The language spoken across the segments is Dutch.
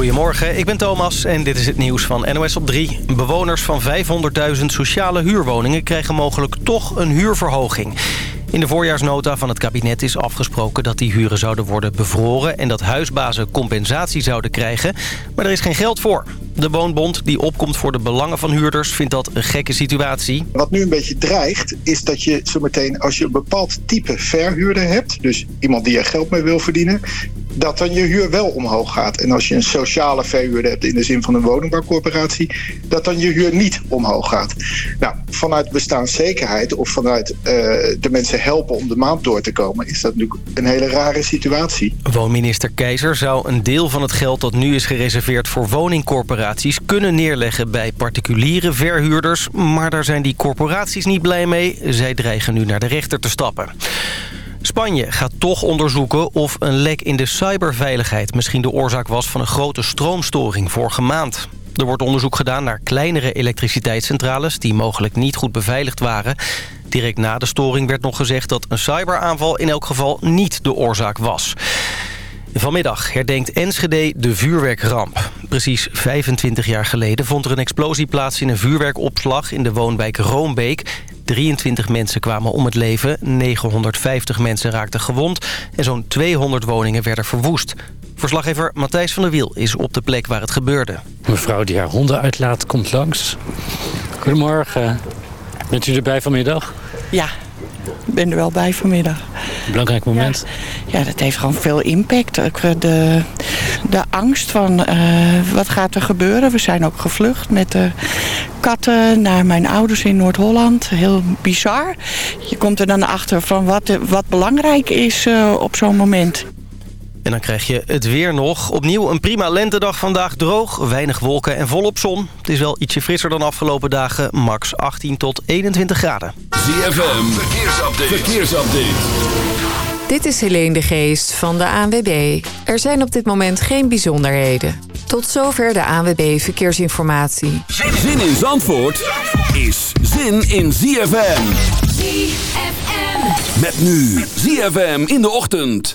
Goedemorgen, ik ben Thomas en dit is het nieuws van NOS op 3. Bewoners van 500.000 sociale huurwoningen krijgen mogelijk toch een huurverhoging. In de voorjaarsnota van het kabinet is afgesproken dat die huren zouden worden bevroren... en dat huisbazen compensatie zouden krijgen, maar er is geen geld voor. De Woonbond, die opkomt voor de belangen van huurders, vindt dat een gekke situatie. Wat nu een beetje dreigt, is dat je zometeen als je een bepaald type verhuurder hebt... dus iemand die er geld mee wil verdienen dat dan je huur wel omhoog gaat. En als je een sociale verhuurder hebt in de zin van een woningbouwcorporatie... dat dan je huur niet omhoog gaat. Nou, vanuit bestaanszekerheid of vanuit uh, de mensen helpen om de maand door te komen... is dat natuurlijk een hele rare situatie. Woonminister Keizer zou een deel van het geld dat nu is gereserveerd voor woningcorporaties... kunnen neerleggen bij particuliere verhuurders. Maar daar zijn die corporaties niet blij mee. Zij dreigen nu naar de rechter te stappen. Spanje gaat toch onderzoeken of een lek in de cyberveiligheid... misschien de oorzaak was van een grote stroomstoring vorige maand. Er wordt onderzoek gedaan naar kleinere elektriciteitscentrales... die mogelijk niet goed beveiligd waren. Direct na de storing werd nog gezegd dat een cyberaanval... in elk geval niet de oorzaak was. Vanmiddag herdenkt Enschede de vuurwerkramp. Precies 25 jaar geleden vond er een explosie plaats in een vuurwerkopslag in de woonwijk Roombeek. 23 mensen kwamen om het leven, 950 mensen raakten gewond... en zo'n 200 woningen werden verwoest. Verslaggever Matthijs van der Wiel is op de plek waar het gebeurde. Mevrouw die haar honden uitlaat komt langs. Goedemorgen. Bent u erbij vanmiddag? Ja, ik ben er wel bij vanmiddag. Belangrijk moment? Ja, dat heeft gewoon veel impact. De, de angst van uh, wat gaat er gebeuren. We zijn ook gevlucht met de katten naar mijn ouders in Noord-Holland. Heel bizar. Je komt er dan achter van wat, wat belangrijk is uh, op zo'n moment. En dan krijg je het weer nog. Opnieuw een prima lentedag vandaag droog. Weinig wolken en volop zon. Het is wel ietsje frisser dan afgelopen dagen. Max 18 tot 21 graden. ZFM, verkeersupdate. verkeersupdate. Dit is Helene de Geest van de ANWB. Er zijn op dit moment geen bijzonderheden. Tot zover de ANWB Verkeersinformatie. Zin in Zandvoort is zin in ZFM. ZFM. Met nu ZFM in de ochtend.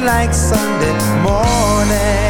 like Sunday morning.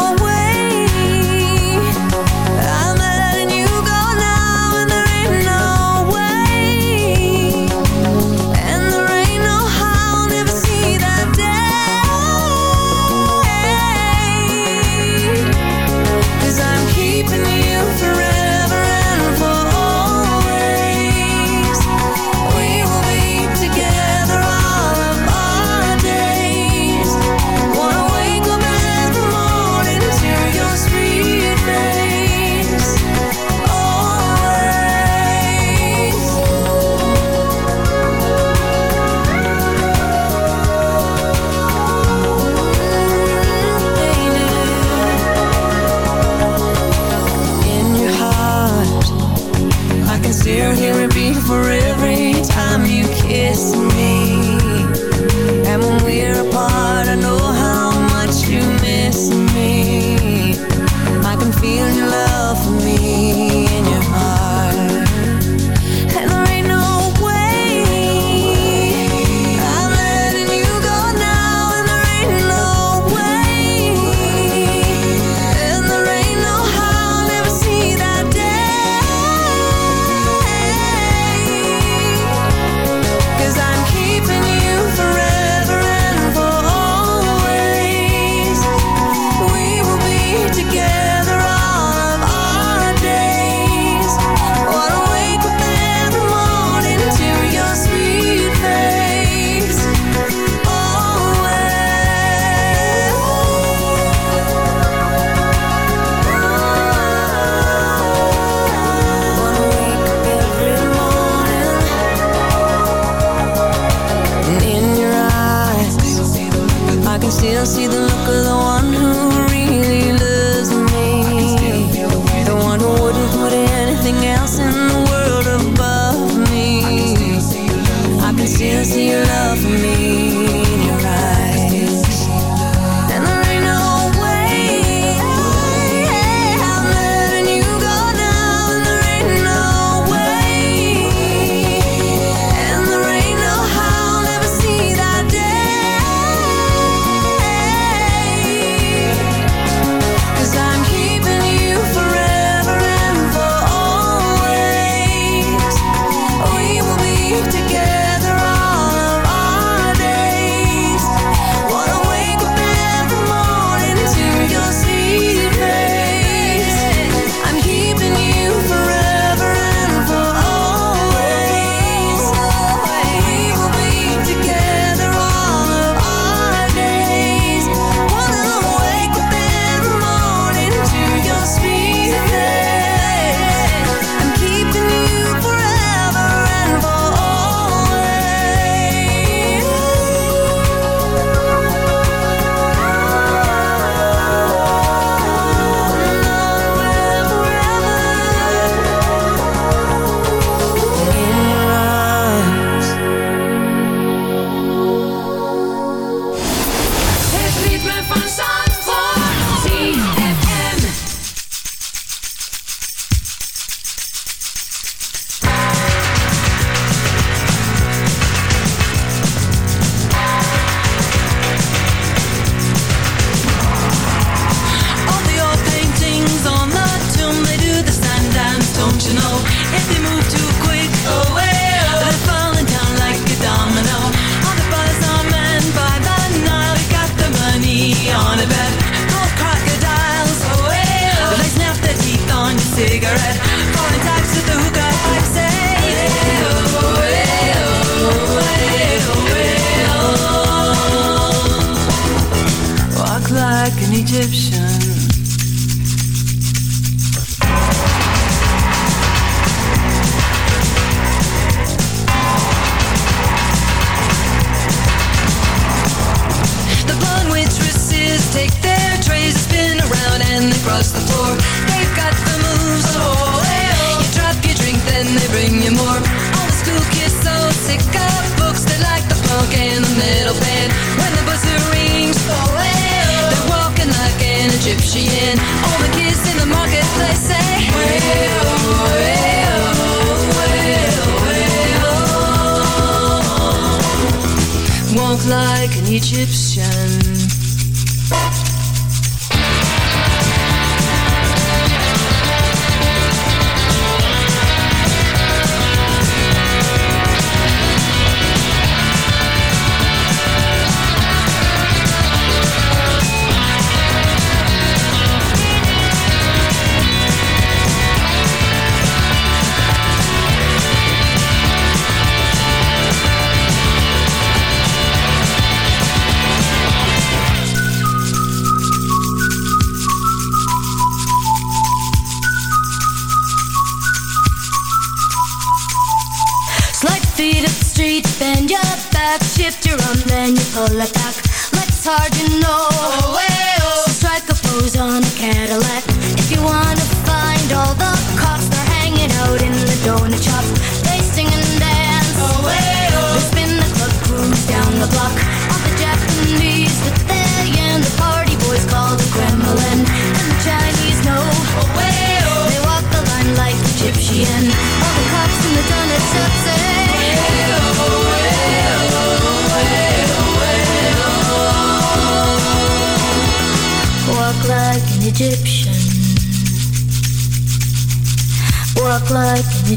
full attack. Let's charge in.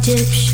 Egyptian.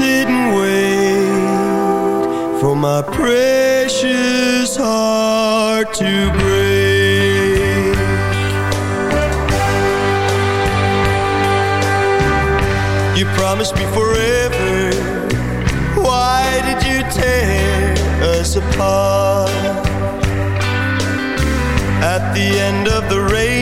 sit and wait for my precious heart to break. You promised me forever. Why did you tear us apart? At the end of the race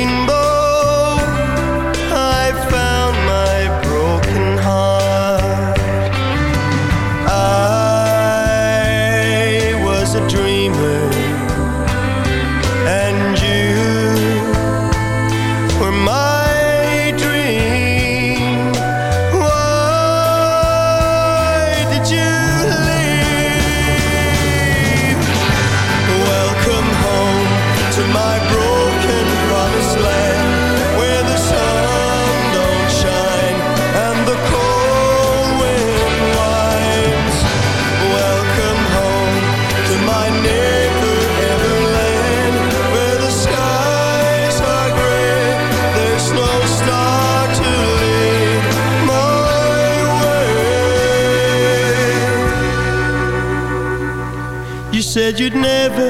you'd never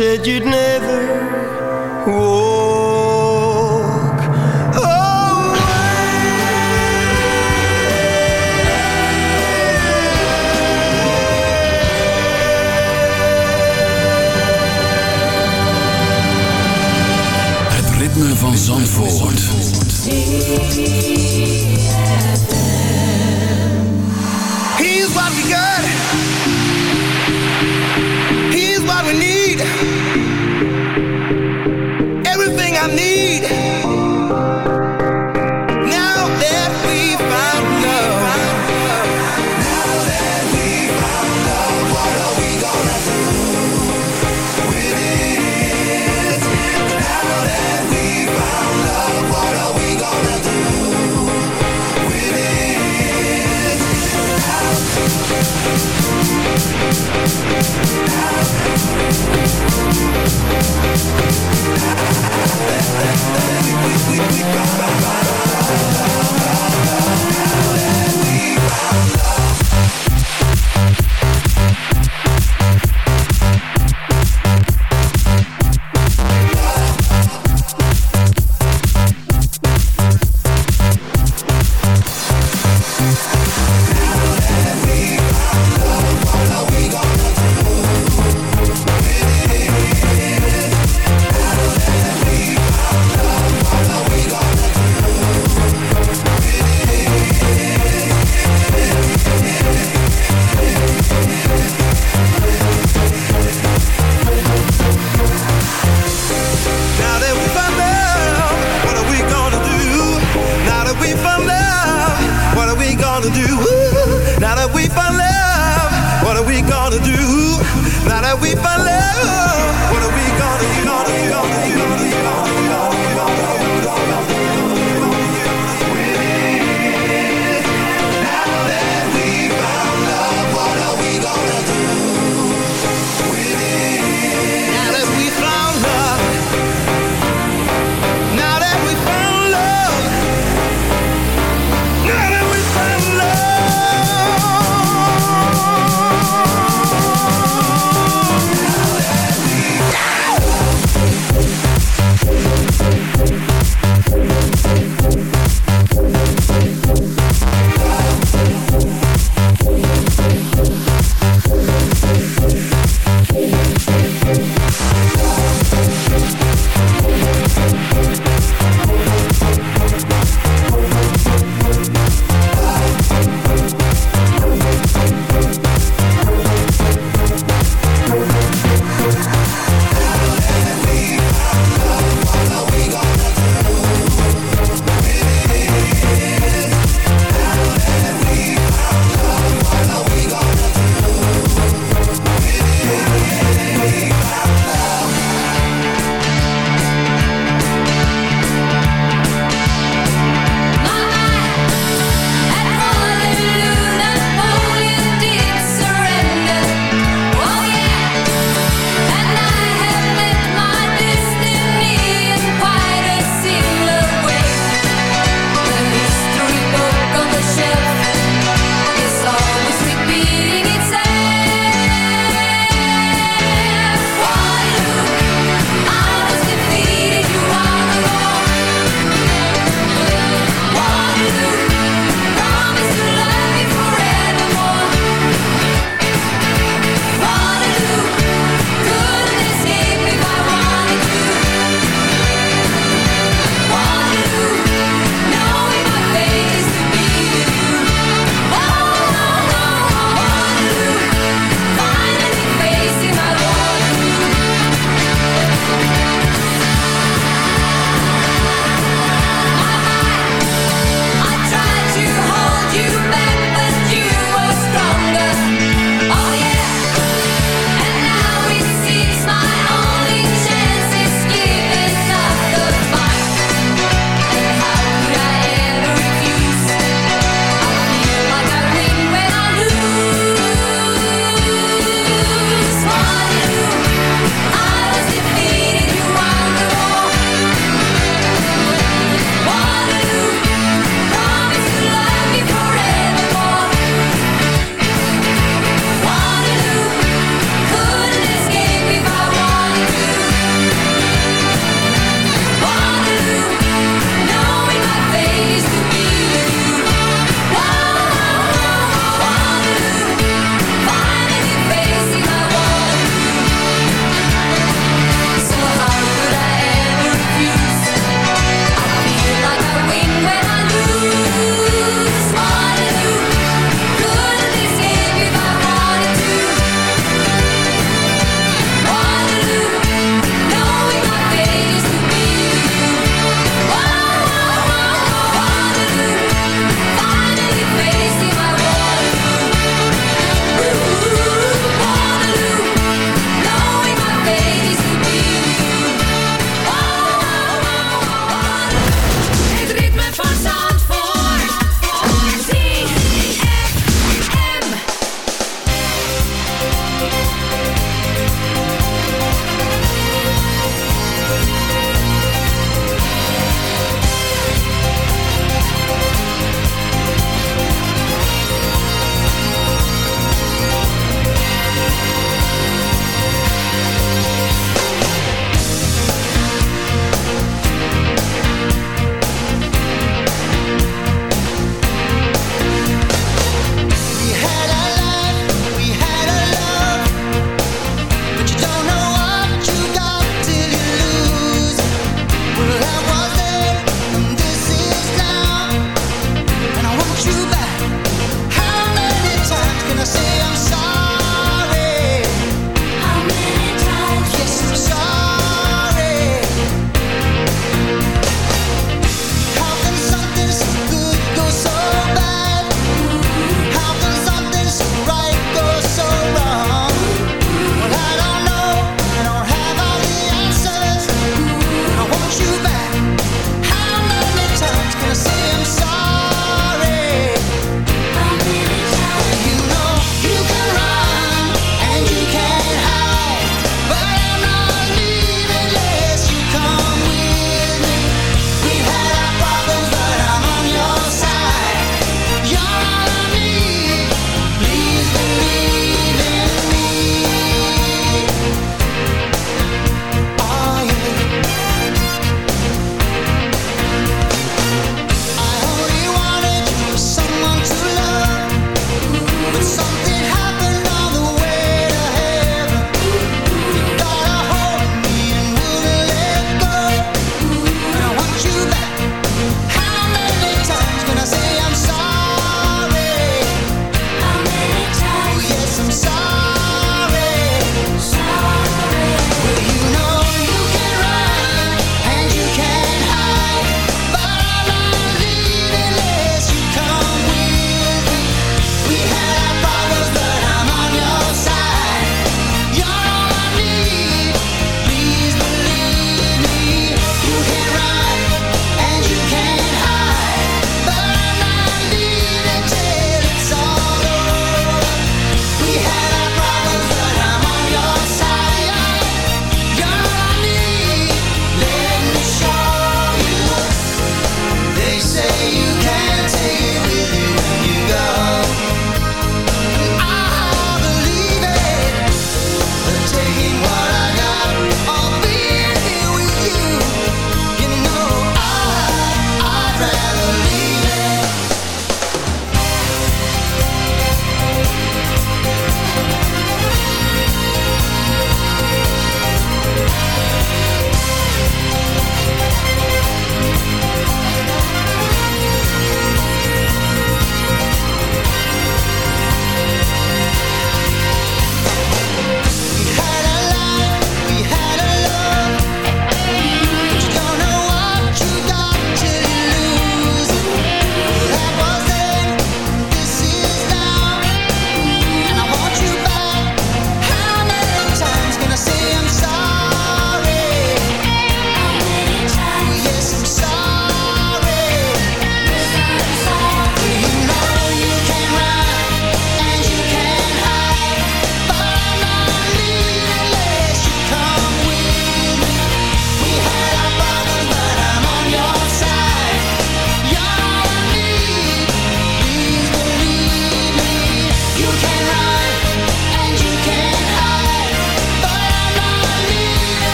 said you'd never